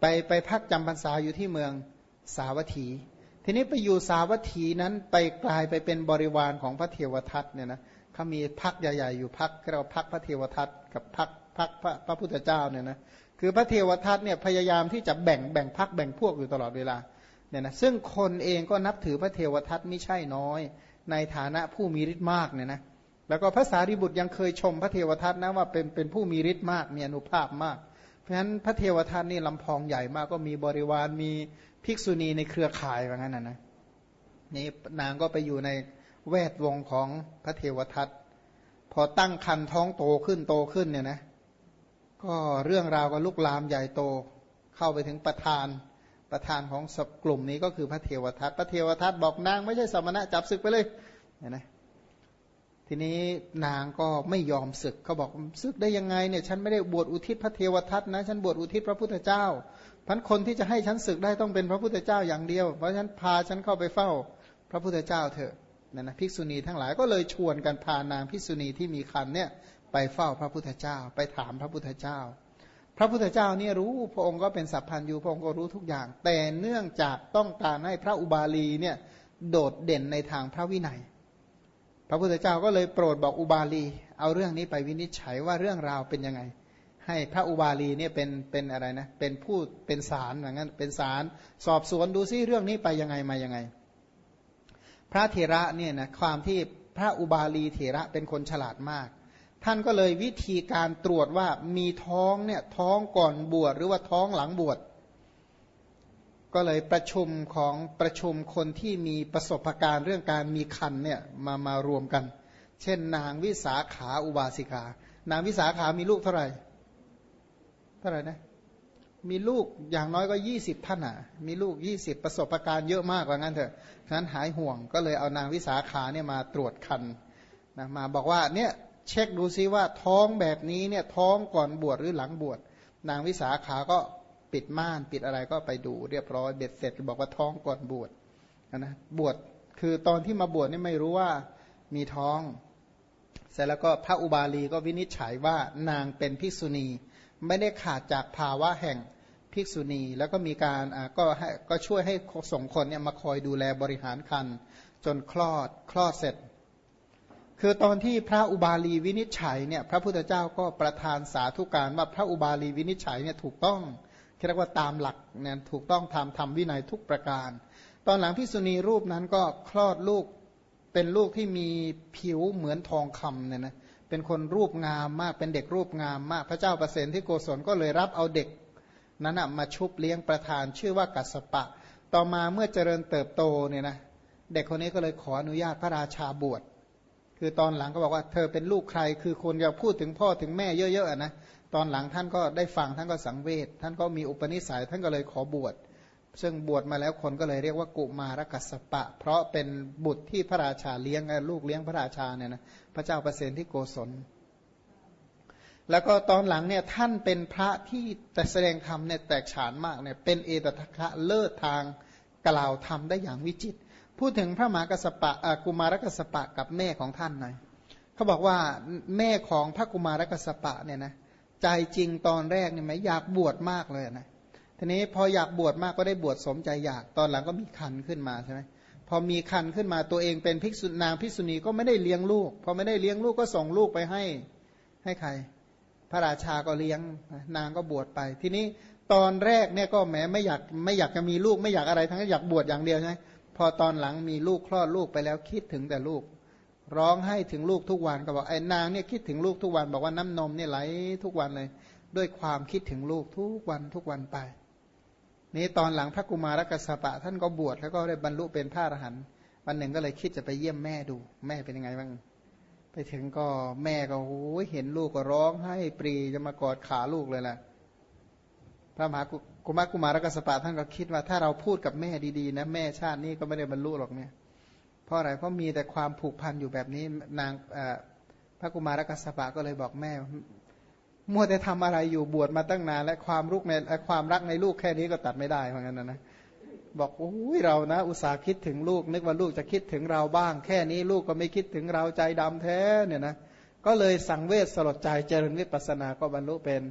ไปไปพักจำพรรษาอยู่ที่เมืองสาวัตถี ทีนี้ไปอยู่สาวัตถีนั้นไปกลายไปเป็นบริวารของพระเทวทัตเนี่ยนะเขามีพักใหญ่ ๆ อยู่พักเราพักพระเทวทัตกับพักพักพระพระพุทธเจ้าเนี่ยนะคือพระเทวทัตเนี่ยพยายามที่จะแบ่งแบ่งพักแบ่งพวกอยู่ตลอดเวลาเนี่ยนะซึ่งคนเองก็นับถือพระเทวทัตไม่ใช่น้อย ในฐานะผู้มีฤทธิ์มากเนี่ยนะแล้วก็ภาษาริบุตรยังเคยชมพระเทวทัตนะว่าเป็นเป็นผู้มีฤทธิ์มากมีอนุภาพมาก เพราะฉะนั้นพระเทวทัตนี่ลำพองใหญ่มากก็มีบริวารมีภิกษุณีในเครือข่ายว่างั้นนะนะนี่นางก็ไปอยู่ในแวดวงของพระเทวทัตพอตั้งคันท้องโตขึ้นโตขึ้นเนี่ยนะ ก็เรื่องราวก็ลุกลามใหญ่โต เข้าไปถึงประธานประธานของกลุ่มนี้ก็คือพระเทวทัตพระเทวทัตบอกนางไม่ใช่สมณะจับศึกไปเลยเห็นไหม ทีนี้นางก็ไม่ยอมศึกเขาบอกศึกได้ยังไงเนี่ยฉันไม่ได้บวชอุทิศพระเทวทัตนะ ฉันบวชอุทิศพระพุทธเจ้าพันคนที่จะให้ฉันศึกได้ต้องเป็นพระพุทธเจ้าอย่างเดียว เพราะฉันพาฉันเข้าไปเฝ้าพระพุทธเจ้าเถอะนั่นนะภิกษุณีทั้งหลายก็เลยชวนกันพานางภิกษุณีที่มีคันเนี่ยไปเฝ้าพระพุทธเจ้า ไปถามพระพุทธเจ้า พระพุทธเจ้าเนี่ยรู้พระองค์ก็เป็นสัพพันยูพระองค์ก็รู้ทุกอย่าง แต่เนื่องจากต้องการให้พระอุบาลีเนี่ยโดดเด่นในทางพระวินัย พระพุทธเจ้าก็เลยโปรดบอกอุบาลี เอาเรื่องนี้ไปวินิจฉัยว่าเรื่องราวเป็นยังไง ให้พระอุบาลีเนี่ยเป็นเป็นอะไรนะเป็นผู้เป็นสารอย่างนั้นเป็นสารสอบสวนดูซิเรื่องนี้ไปยังไงมายังไง พระเถระเนี่ยนะความที่พระอุบาลีเถระเป็นคนฉลาดมาก ท่านก็เลยวิธีการตรวจว่ามีท้องเนี่ยท้องก่อนบวชหรือว่าท้องหลังบวช ก็เลยประชุมของประชุมคนที่มีประสบการณ์เรื่องการมีคันเนี่ยมามารวมกัน เช่น นางวิสาขาอุบาสิกา นางวิสาขามีลูกเท่าไหร่ เท่าไหร่นะ มีลูกอย่างน้อยก็ยี่สิบท่านอะ มีลูกยี่สิบประสบการณ์เยอะมากว่างั้นเถอะฉะนั้นหายห่วงก็เลยเอานางวิสาขาเนี่ยมาตรวจคันนะมาบอกว่าเนี่ยเช็คดูซิว่าท้องแบบนี้เนี่ยท้องก่อนบวชหรือหลังบวชนางวิสาขาก็ ปิดม่านปิดอะไรก็ไปดูเรียบร้อยเบ็ดเสร็จบอกว่าท้องก่อนบวชนะบวชคือตอนที่มาบวชนี่ไม่รู้ว่ามีท้อง เสร็จแล้วก็พระอุบาลีก็วินิจฉัยว่านางเป็นภิกษุณี ไม่ได้ขาดจากภาวะแห่งภิกษุณี แล้วก็มีการก็ให้ก็ช่วยให้สงคนเนี่ยมาคอยดูแลบริหารคันจนคลอดคลอดเสร็จ คือตอนที่พระอุบาลีวินิจฉัยเนี่ยพระพุทธเจ้าก็ประทานสาธุการว่าพระอุบาลีวินิจฉัยเนี่ยถูกต้อง เรียกว่าตามหลักเนี่ยถูกต้องทำทำวินัยทุกประการ ตอนหลังพิษุณีรูปนั้นก็คลอดลูกเป็นลูกที่มีผิวเหมือนทองคำเนี่ยนะเป็นคนรูปงามมากเป็นเด็กรูปงามมาก พระเจ้าประเสนที่โกศลก็เลยรับเอาเด็กนั้นมาชุบเลี้ยงประธานชื่อว่ากัสปะ ต่อมาเมื่อเจริญเติบโตเนี่ยนะเด็กคนนี้ก็เลยขออนุญาตพระราชาบวชคือตอนหลังก็บอกว่าเธอเป็นลูกใคร คือคนอย่าพูดถึงพ่อถึงแม่เยอะๆนะ ตอนหลังท่านก็ได้ฟังท่านก็สังเวชท่านก็มีอุปนิสัยท่านก็เลยขอบวช ซึ่งบวชมาแล้วคนก็เลยเรียกว่ากุมารกัสปะ เพราะเป็นบุตรที่พระราชาเลี้ยงลูกเลี้ยงพระราชาเนี่ยนะพระเจ้าประเสนที่โกศล แล้วก็ตอนหลังเนี่ยท่านเป็นพระที่แต่แสดงธรรมเนี่ยแตกฉานมากเนี่ยเป็นเอตทัคคะเลิศทางกล่าวธรรมได้อย่างวิจิตรพูดถึงพระมหากสปะกุมารกัสปะกับแม่ของท่านหน่อยเขาบอกว่าแม่ของพระกุมารกัสปะเนี่ยนะ ใจจริงตอนแรกเนี่ยไหมอยากบวชมากเลยนะทีนี้พออยากบวชมากก็ได้บวชสมใจอยากตอนหลังก็มีคันขึ้นมาใช่ไหมพอมีคันขึ้นมาตัวเองเป็นภิกษุนางภิกษุณีก็ไม่ได้เลี้ยงลูกพอไม่ได้เลี้ยงลูกก็ส่งลูกไปให้ให้ใคร พระราชาก็เลี้ยงนางก็บวชไป ทีนี้ตอนแรกเนี่ยก็แหมไม่อยากไม่อยากจะมีลูกไม่อยากอะไรทั้งนั้นอยากบวชอย่างเดียวใช่ไหมพอตอนหลังมีลูกคลอดลูกไปแล้วคิดถึงแต่ลูก ร้องให้ถึงลูกทุกวันก็บอกไอ้นางเนี่ยคิดถึงลูกทุกวัน บอกว่าน้ำนมเนี่ยไหลทุกวันเลย ด้วยความคิดถึงลูกทุกวันทุกวันไป นี้ตอนหลังพระกุมารกัสปะ ท่านก็บวชแล้วก็ได้บรรลุเป็นพระอรหันต์วันหนึ่งก็เลยคิดจะไปเยี่ยมแม่ดู แม่เป็นยังไงบ้างไปถึงก็แม่ก็โอ้ยเห็นลูกก็ร้องให้ปรีจะมากอดขาลูกเลยแหละพระมหากุมารกุมารกัสปะท่านก็คิดว่าถ้าเราพูดกับแม่ดีๆนะแม่ชาตินี้ก็ไม่ได้บรรลุหรอกเนี่ย เพราะอะไรเพราะมีแต่ความผูกพันอยู่แบบนี้นางพระกุมารกัสปะก็เลยบอกแม่ มัวแต่ทำอะไรอยู่บวชมาตั้งนาน และความรุกในความรักในลูกแค่นี้ก็ตัดไม่ได้เหมือนกันนะนะบอกโอ้ยเรานะ อุตส่าห์คิดถึงลูก นึกว่าลูกจะคิดถึงเราบ้าง แค่นี้ลูกก็ไม่คิดถึงเราใจดำแท้เนี่ยนะก็เลยสังเวชสลดใจเจริญวิปัสสนาก็บรรลุเป็น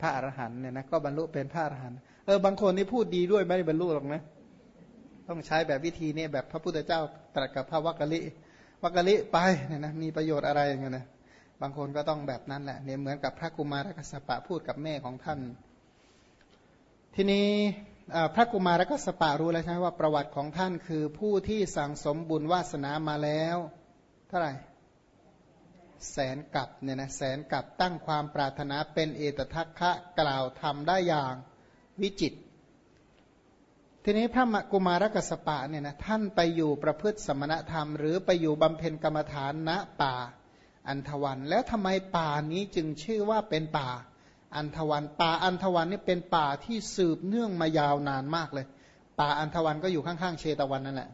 พระอรหันต์เนี่ยนะก็บรรลุเป็นพระอรหันต์เออบางคนนี่พูดดีด้วยไม่ได้บรรลุหรอกนะ ต้องใช้แบบวิธีนี้แบบพระพุทธเจ้าตรัสกับพระวักกะลิวักกะลิไปเนี่ยนะมีประโยชน์อะไรอย่างเงี้ยนะบางคนก็ต้องแบบนั้นแหละเนี่ยเหมือนกับพระกุมารกัสปะพูดกับแม่ของท่าน ทีนี้พระกุมารกัสปะรู้แล้วใช่ไหมว่าประวัติของท่านคือผู้ที่สั่งสมบุญวาสนามาแล้วเท่าไหร่แสนกับเนี่ยนะแสนกับตั้งความปรารถนาเป็นเอตทัคคะกล่าวทำได้อย่างวิจิต ทีนี้พระกุมารกัสปะเนี่ยนะท่านไปอยู่ประพฤติสมณธรรม หรือไปอยู่บำเพ็ญกรรมฐานณป่าอันทวัน แล้วทำไมป่านี้จึงชื่อว่าเป็นป่าอันทวัน ป่าอันทวันนี่เป็นป่าที่สืบเนื่องมายาวนานมากเลย ป่าอันทวันก็อยู่ข้างๆเชตวันนั่นแหละ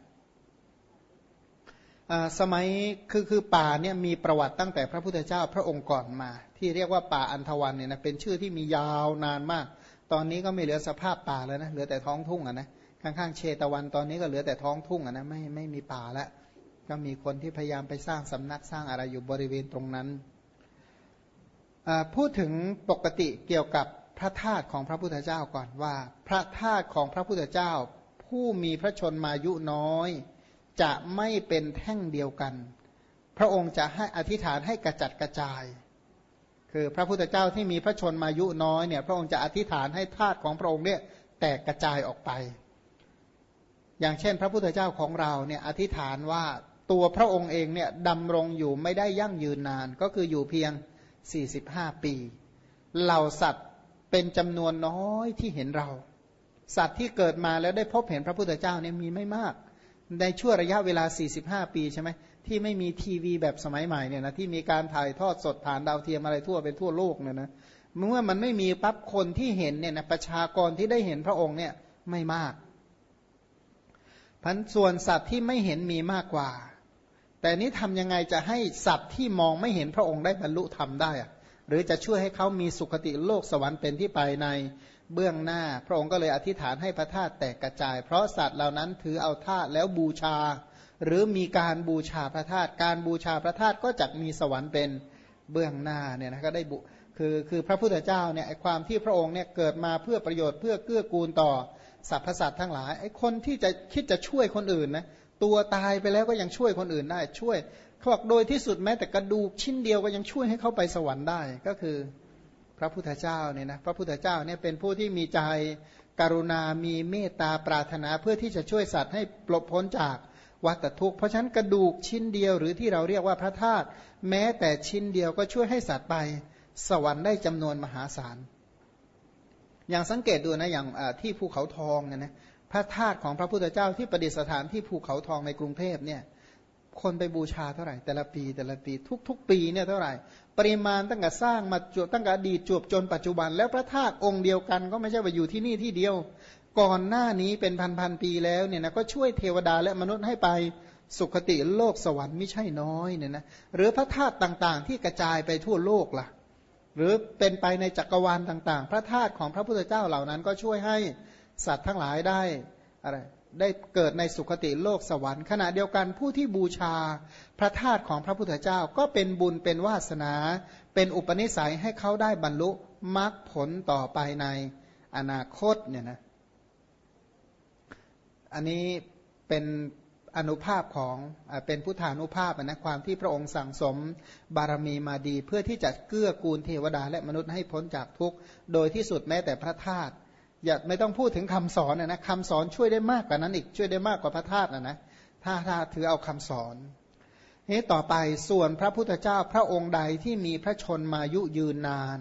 สมัยคือคือป่าเนี่ยมีประวัติตั้งแต่พระพุทธเจ้าพระองค์ก่อนมา ที่เรียกว่าป่าอันทวันเนี่ยนะเป็นชื่อที่มียาวนานมาก ตอนนี้ก็ไม่เหลือสภาพป่าแล้วนะเหลือแต่ท้องทุ่งอะนะ ข้างๆเชตวันตอนนี้ก็เหลือแต่ท้องทุ่งอะนะไม่ไม่มีป่าแล้วก็มีคนที่พยายามไปสร้างสำนักสร้างอะไรอยู่บริเวณตรงนั้น พูดถึงปกติเกี่ยวกับพระธาตุของพระพุทธเจ้าก่อนว่า พระธาตุของพระพุทธเจ้า ผู้มีพระชนมายุน้อย จะไม่เป็นแท่งเดียวกัน พระองค์จะให้อธิษฐานให้กระจัดกระจาย คือพระพุทธเจ้าที่มีพระชนมายุน้อยเนี่ยพระองค์จะอธิษฐานให้ธาตุของพระองค์เนี่ยแตกกระจายออกไป อย่างเช่น พระพุทธเจ้าของเราเนี่ยอธิษฐานว่าตัวพระองค์เองเนี่ยดำรงอยู่ไม่ได้ยั่งยืนนาน ก็คืออยู่เพียง 45 ปี เหล่าสัตว์เป็นจำนวนน้อยที่เห็นเรา สัตว์ที่เกิดมาแล้วได้พบเห็นพระพุทธเจ้าเนี่ยมีไม่มาก ในช่วงระยะเวลา 45 ปีใช่ไหมที่ไม่มีทีวีแบบสมัยใหม่เนี่ยนะที่มีการถ่ายทอดสดผ่านดาวเทียมอะไรทั่วเป็นทั่วโลกเนี่ยนะเมื่อมันไม่มีปั๊บคนที่เห็นเนี่ยนะประชากรที่ได้เห็นพระองค์เนี่ยไม่มาก พันส่วนสัตว์ที่ไม่เห็นมีมากกว่า แต่นี้ทำยังไงจะให้สัตว์ที่มองไม่เห็นพระองค์ได้บรรลุธรรมได้อะหรือจะช่วยให้เขามีสุคติโลกสวรรค์เป็นที่ไปในเบื้องหน้า พระองค์ก็เลยอธิษฐานให้พระธาตุแตกกระจาย เพราะสัตว์เหล่านั้นถือเอาธาตุแล้วบูชา หรือมีการบูชาพระธาตุการบูชาพระธาตุก็จะมีสวรรค์เป็นเบื้องหน้าเนี่ยนะก็ได้บุคือคือพระพุทธเจ้าเนี่ยความที่พระองค์เนี่ยเกิดมาเพื่อประโยชน์เพื่อเกื้อกูลต่อ สรรพสัตว์ทั้งหลายไอ้คนที่จะคิดจะช่วยคนอื่นนะตัวตายไปแล้วก็ยังช่วยคนอื่นได้ช่วยเขาบอกโดยที่สุดแม้แต่กระดูกชิ้นเดียวก็ยังช่วยให้เขาไปสวรรค์ได้ก็คือพระพุทธเจ้าเนี่ยนะพระพุทธเจ้าเนี่ยเป็นผู้ที่มีใจกรุณา มีเมตตาปรารถนาเพื่อที่จะช่วยสัตว์ให้ปลดพ้นจากวัฏทุกข์เพราะฉะนั้นกระดูกชิ้นเดียวหรือที่เราเรียกว่าพระธาตุแม้แต่ชิ้นเดียวก็ช่วยให้สัตว์ไป สวรรค์ได้จำนวนมหาศาล อย่างสังเกตดูนะอย่างที่ภูเขาทองเนี่ยนะพระธาตุของพระพุทธเจ้าที่ประดิษฐานที่ภูเขาทองในกรุงเทพเนี่ยคนไปบูชาเท่าไหร่ แต่ละปีแต่ละปีทุก ๆ ปีเนี่ยเท่าไหร่ ปริมาณตั้งแต่สร้างมาจวบตั้งแต่อดีตจวบจนปัจจุบัน แล้วพระธาตุองค์เดียวกันก็ไม่ใช่ว่าอยู่ที่นี่ที่เดียว ก่อนหน้านี้เป็นพันพันปีแล้วเนี่ยนะก็ช่วยเทวดาและมนุษย์ให้ไปสุคติโลกสวรรค์ไม่ใช่น้อยเนี่ยนะหรือพระธาตุต่างๆ ที่กระจายไปทั่วโลกล่ะ หรือเป็นไปในจักรวาลต่าง ๆ พระธาตุของพระพุทธเจ้าเหล่านั้นก็ช่วยให้สัตว์ทั้งหลายได้อะไรได้เกิดในสุคติโลกสวรรค์ขณะเดียวกันผู้ที่บูชาพระธาตุของพระพุทธเจ้าก็เป็นบุญเป็นวาสนา เป็นอุปนิสัยให้เขาได้บรรลุมรรคผลต่อไปในอนาคตเนี่ยนะอันนี้เป็น อนุภาพของเป็นพุทธานุภาพนะความที่พระองค์สั่งสมบารมีมาดี เพื่อที่จะเกื้อกูลเทวดาและมนุษย์ให้พ้นจากทุกข์ โดยที่สุดแม้แต่พระธาตุอย่าไม่ต้องพูดถึงคำสอนนะคำสอนช่วยได้มากกว่านั้นอีกช่วยได้มากกว่าพระธาตุนะนะถ้าถ้าถือเอาคำสอนนี้ต่อไปส่วนพระพุทธเจ้าพระองค์ใดที่มีพระชนมายุยืนนาน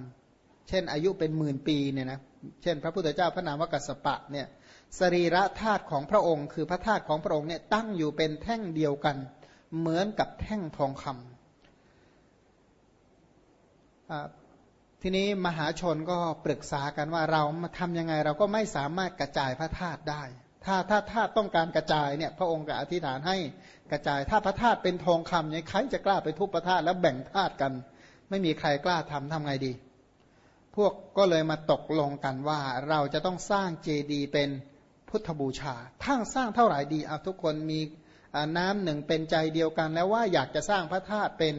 เช่นอายุเป็นหมื่นปีเนี่ยนะเช่น พระพุทธเจ้าพระนามวกัสปะเนี่ย สรีระธาตุของพระองค์ คือพระธาตุของพระองค์เนี่ยตั้งอยู่เป็นแท่งเดียวกัน เหมือนกับแท่งทองคำทีนี้มหาชนก็ปรึกษากันว่าเรามาทำยังไงเราก็ไม่สามารถกระจายพระธาตุได้ ถ้าถ้าธาตุต้องการกระจายเนี่ยพระองค์ก็อธิษฐานให้กระจาย ถ้าพระธาตุเป็นทองคำเนี่ยใครจะกล้าไปทุบพระธาตุแล้วแบ่งธาตุกัน ไม่มีใครกล้าทำทำไงดีพวกก็เลยมาตกลงกันว่าเราจะต้องสร้างเจดีย์เป็น พุทธบูชาทั้งสร้างเท่าไหร่ดีเอาทุกคนมีน้ำหนึ่งเป็นใจเดียวกันแล้วว่าอยากจะสร้างพระธาตุเป็น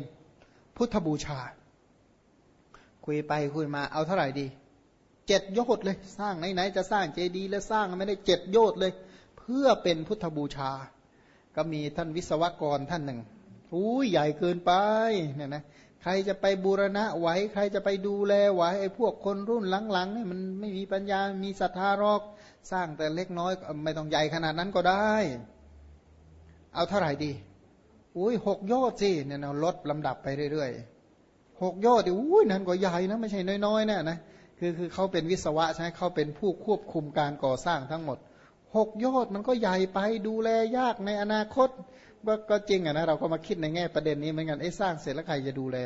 พุทธบูชา คุยไปคุยมาเอาเท่าไหร่ดีเจ็ดโยชน์เลยสร้างไหนๆจะสร้างเจดีย์แล้วสร้างไม่ได้เจ็ดโยชน์เลย เพื่อเป็นพุทธบูชา ก็มีท่านวิศวกรท่านหนึ่งอุ้ยใหญ่เกินไปเนี่ยนะใครจะไปบูรณะไหวใครจะไปดูแลไหวไอ้พวกคนรุ่นหลังๆเนี่ยมันไม่มีปัญญามีศรัทธารอก สร้างแต่เล็กน้อยไม่ต้องใหญ่ขนาดนั้นก็ได้ เอาเท่าไหร่ดีอุ้ยหกยอดสิเนี่ยเราลดลำดับไปเรื่อยๆหกยอดดิอุ้ยนั่นก็ใหญ่นะไม่ใช่น้อยๆเนี่ยนะคือคือเขาเป็นวิศวะใช่ไหมเขาเป็นผู้ควบคุมการก่อสร้างทั้งหมดหกยอดมันก็ใหญ่ไปดูแลยากในอนาคตก็จริงอะนะเราก็มาคิดในแง่ประเด็นนี้เหมือนกันไอ้สร้างเสร็จแล้วใครจะดูแล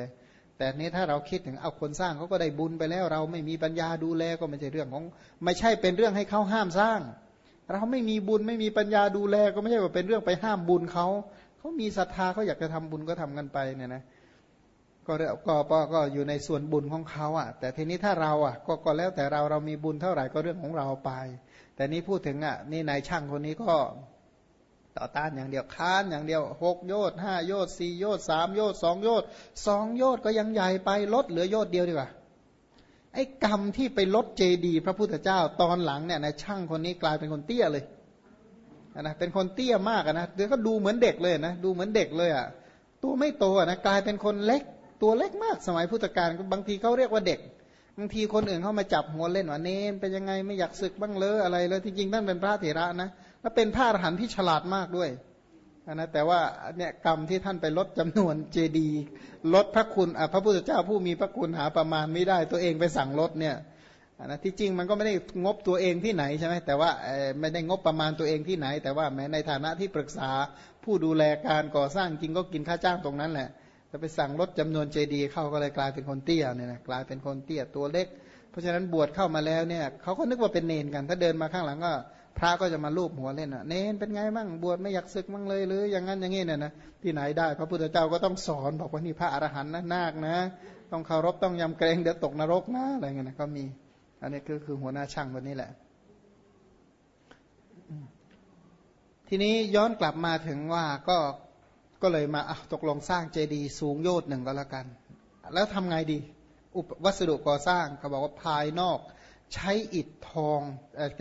แต่นี้ถ้าเราคิดถึงเอาคนสร้างเขาก็ได้บุญไปแล้ว เราไม่มีปัญญาดูแลก็ไม่ใช่เรื่องของ ไม่ใช่เป็นเรื่องให้เขาห้ามสร้าง เราไม่มีบุญไม่มีปัญญาดูแลก็ไม่ใช่ว่าเป็นเรื่องไปห้ามบุญเขาเขามีศรัทธาเขาอยากจะทำบุญก็ทำกันไปเนี่ยนะก็ก็ก็ก็อยู่ในส่วนบุญของเขาอะ แต่ทีนี้ถ้าเราอะก็ก็แล้วแต่เราเรามีบุญเท่าไหร่ก็เรื่องของเราไป แต่นี้พูดถึงอะนี่นายช่างคนนี้ก็ ต่อต้านอย่างเดียวค้านอย่างเดียวหกโยชห้าโยชสี่โยชสามโยชสองโยชสองโยชก็ยังใหญ่ไปลดเหลือโยชเดียวดีกว่าไอ้กรรมที่ไปลดเจดีพระพุทธเจ้าตอนหลังเนี่ยนะช่างคนนี้กลายเป็นคนเตี้ยเลยนะเป็นคนเตี้ยมากนะเดี๋ยวก็ดูเหมือนเด็กเลยนะดูเหมือนเด็กเลยอะตัวไม่โตนะกลายเป็นคนเล็ก ตัวเล็กมากสมัยพุทธกาลบางทีเขาเรียกว่าเด็กบางทีคนอื่นเขามาจับหัวเล่นว่าเน้นเป็นยังไงไม่อยากศึกบ้างเลยอะไรเลยที่จริงๆท่นเป็นพระเถระนะ แล้วเป็นพระอรหันต์ที่ฉลาดมากด้วยนะแต่ว่าเนี่ยกรรมที่ท่านไปลดจำนวนเจดีลดพระคุณพระพุทธเจ้าผู้มีพระคุณหาประมาณไม่ได้ตัวเองไปสั่งลดเนี่ยนะที่จริงมันก็ไม่ได้งบตัวเองที่ไหนใช่ไหมแต่ว่าไม่ได้งบประมาณตัวเองที่ไหน แต่ว่าแม้ในฐานะที่ปรึกษาผู้ดูแลการก่อสร้างจริงก็กินค่าจ้างตรงนั้นแหละจะไปสั่งลดจำนวนเจดีเข้าก็เลยกลายเป็นคนเตี้ยเนี่ยนะกลายเป็นคนเตี้ยตัวเล็ก เพราะฉะนั้นบวชเข้ามาแล้วเนี่ยเขาก็นึกว่าเป็นเนนกัน ถ้าเดินมาข้างหลังก็ พระก็จะมาลูบหัวเล่นอะเน้นเป็นไงมั่งบวชไม่อยากศึกมั่งเลยหรืออย่างนั้นอย่างนี้เนี่ยนะที่ไหนได้ พระพุทธเจ้าก็ต้องสอนบอกว่านี่พระอรหันต์นะนาคนะ ต้องเคารพต้องยำเกรงเดี๋ยวตกนรกนะอะไรเงี้ยนะก็มี อันนี้ก็คือหัวหน้าช่างคนนี้แหละ ทีนี้ย้อนกลับมาถึงว่าก็ก็เลยมาตกลงสร้างเจดีย์สูงโยชน์หนึ่งก็แล้วกัน แล้วทำไงดี อุปวัสดุก่อสร้างเขาบอกว่าภายนอก ใช้อิฐทอง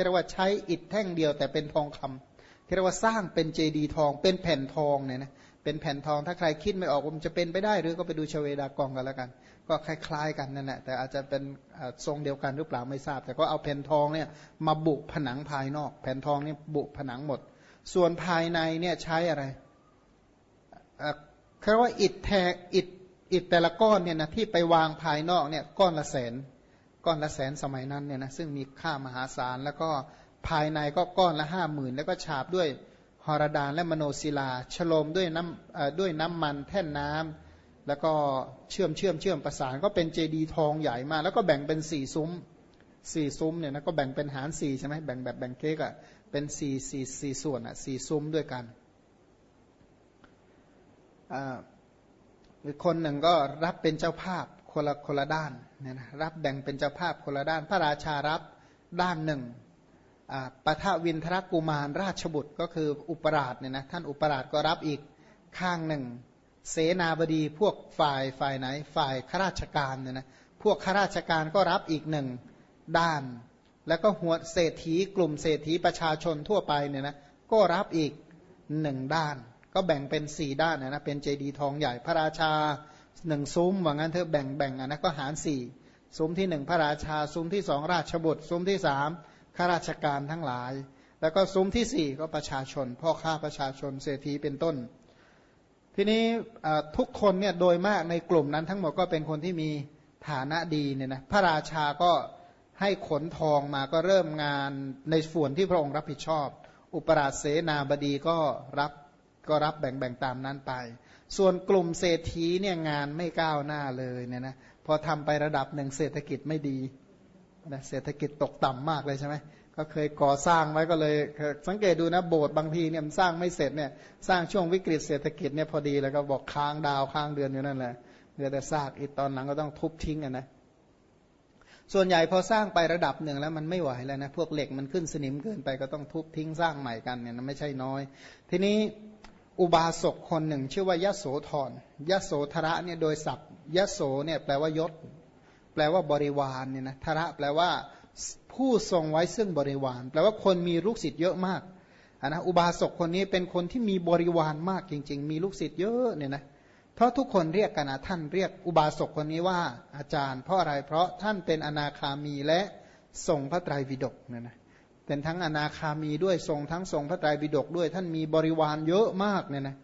เรียกว่าใช้อิฐแท่งเดียวแต่เป็นทองคำเรียกว่าสร้างเป็นเจดีทองเป็นแผ่นทองเนี่ยนะเป็นแผ่นทองถ้าใครคิดไม่ออกมันจะเป็นไปได้หรือก็ไปดูชเวดากองกันแล้วกัน ก็คล้าย ๆ กันนั่นแหละแต่อาจจะเป็นทรงเดียวกันหรือเปล่าไม่ทราบ แต่ก็เอาแผ่นทองเนี่ยมาบุผนังภายนอก แผ่นทองเนี่ยบุผนังหมด ส่วนภายในเนี่ยใช้อะไรเขาว่าอิฐแทอิฐอิฐแต่ละก้อนเนี่ยนะที่ไปวางภายนอกเนี่ยก้อนละแสน ก้อนละแสนสมัยนั้นเนี่ยนะซึ่งมีค่ามหาศาล แล้วก็ภายในก็ก้อนละห้าหมื่นแล้วก็ฉาบด้วยหรดานและมโนศิลา ฉโลมด้วยน้ำด้วยน้ำมันแท่นน้ำแล้วก็เชื่อมเชื่อมเชื่อมประสานก็เป็นเจดีทองใหญ่มาก แล้วก็แบ่งเป็นสี่ซุ้มสี่ซุ้มเนี่ยนะก็แบ่งเป็นหารสี่ใช่ไหมแบ่งแบบแบ่งเค้กอะ่ะเป็นสี่สี่สี่ส่วนอะ่ะสี่ซุ้มด้วยกันอ่าคนหนึ่งก็รับเป็นเจ้าภาพ คนละคนละด้านเนี่ยนะรับแบ่งเป็นเจ้าภาพคนละด้าน พระราชารับด้านหนึ่งปทวินทรกุมารราชบุตรก็คืออุปราชเนี่ยนะท่านอุปราชก็รับอีกข้างหนึ่ง เสนาบดีพวกฝ่ายฝ่ายไหน ฝ่ายข้าราชการเนี่ยนะพวกข้าราชการก็รับอีกหนึ่งด้าน แล้วก็หัวเศรษฐีกลุ่มเศรษฐีประชาชนทั่วไปเนี่ยนะก็รับอีกหนึ่งด้าน ก็แบ่งเป็นสี่ด้านนะนะเป็นเจดีย์ทองใหญ่พระราชา หนึ่งซุ้มว่างั้นเธอแบ่งแบ่งอะนะก็หารสี่ซุ้มที่หนึ่งพระราชา ซุ้มที่สองราชบุตร ซุ้มที่สามข้าราชการทั้งหลาย แล้วก็ซุ้มที่สี่ก็ประชาชน พ่อค้าประชาชนเศรษฐีเป็นต้น ทีนี้ทุกคนเนี่ยโดยมากในกลุ่มนั้นทั้งหมดก็เป็นคนที่มีฐานะดีเนี่ยนะพระราชาก็ให้ขนทองมาก็เริ่มงานในส่วนที่พระองค์รับผิดชอบ อุปราชเสนาบดีก็รับก็รับแบ่งๆตามนั้นไป ส่วนกลุ่มเศรษฐีเนี่ยงานไม่ก้าวหน้าเลยเนี่ยนะพอทำไประดับหนึ่งเศรษฐกิจไม่ดีนะเศรษฐกิจตกต่ำมากเลยใช่ไหมก็เคยก่อสร้างไว้ก็เลย สังเกตดูนะโบสถ์บางทีเนี่ยมันสร้างไม่เสร็จเนี่ยสร้างช่วงวิกฤตเศรษฐกิจเนี่ยพอดีแล้วก็บอกค้างดาวค้างเดือนอยู่นั่นแหละเหลือแต่ซากอีกตอนหลังก็ต้องทุบทิ้งอะนะส่วนใหญ่พอสร้างไประดับหนึ่งแล้วมันไม่ไหวแล้วนะพวกเหล็กมันขึ้นสนิมเกินไปก็ต้องทุบทิ้งสร้างใหม่กันเนี่ยไม่ใช่น้อย ทีนี้ อุบาสกคนหนึ่ง ชื่อว่ายโสธรยโสธระเนี่ยโดยศัพท์ยโสเนี่ยแปลว่ายศ แปลว่าบริวารเนี่ยนะธระแปลว่าผู้ทรงไว้ซึ่งบริวาร แปลว่าคนมีลูกศิษย์เยอะมากนนะอุบาสกคนนี้เป็นคนที่มีบริวารมากจริง ๆ มีลูกศิษย์เยอะเนี่ยนะเพราะทุกคนเรียกกันนะท่านเรียกอุบาสกคนนี้ว่าอาจารย์ เพราะอะไรเพราะท่านเป็นอนาคามีและทรงพระไตรปิฎกเนี่ยนะ เป็นทั้งอนาคามีด้วยทรงทั้งทรงพระไตรปิฎกด้วย ท่านมีบริวารเยอะมากเนี่ยนะ